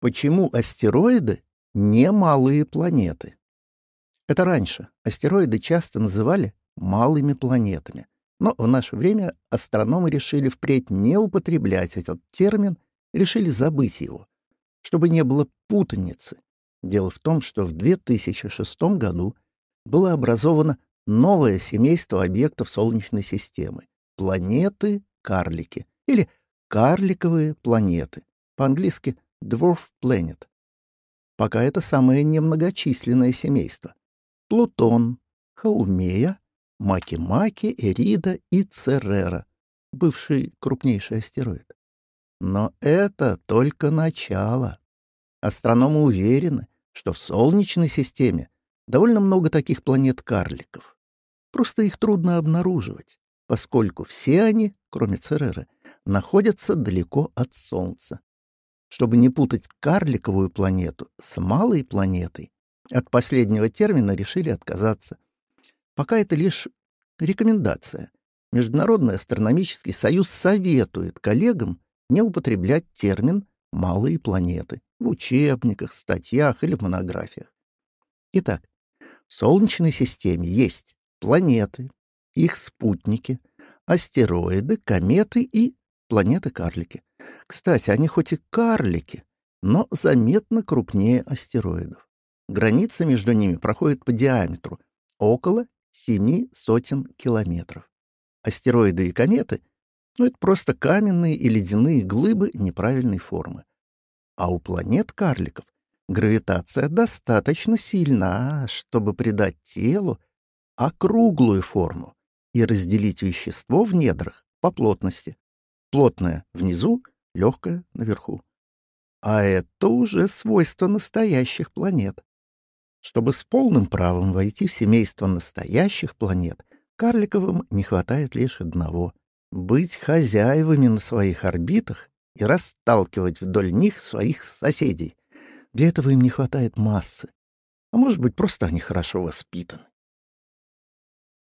Почему астероиды не малые планеты? Это раньше астероиды часто называли малыми планетами. Но в наше время астрономы решили впредь не употреблять этот термин, решили забыть его, чтобы не было путаницы. Дело в том, что в 2006 году было образовано новое семейство объектов Солнечной системы — планеты-карлики или карликовые планеты, по-английски Dwarf Planet. Пока это самое немногочисленное семейство. Плутон, Хаумея, Маки-Маки, Эрида и Церера, бывший крупнейший астероид. Но это только начало. Астрономы уверены, что в Солнечной системе довольно много таких планет-карликов. Просто их трудно обнаруживать, поскольку все они, кроме Цереры, находятся далеко от Солнца. Чтобы не путать карликовую планету с малой планетой, от последнего термина решили отказаться. Пока это лишь рекомендация. Международный астрономический союз советует коллегам не употреблять термин «малые планеты» в учебниках, статьях или монографиях. Итак, в Солнечной системе есть планеты, их спутники, астероиды, кометы и планеты-карлики. Кстати, они хоть и карлики, но заметно крупнее астероидов. Граница между ними проходит по диаметру около семи сотен километров. Астероиды и кометы — ну, это просто каменные и ледяные глыбы неправильной формы. А у планет-карликов гравитация достаточно сильна, чтобы придать телу округлую форму и разделить вещество в недрах по плотности. Плотное внизу, легкое наверху. А это уже свойство настоящих планет. Чтобы с полным правом войти в семейство настоящих планет, карликовым не хватает лишь одного — быть хозяевами на своих орбитах и расталкивать вдоль них своих соседей. Для этого им не хватает массы. А может быть, просто они хорошо воспитаны.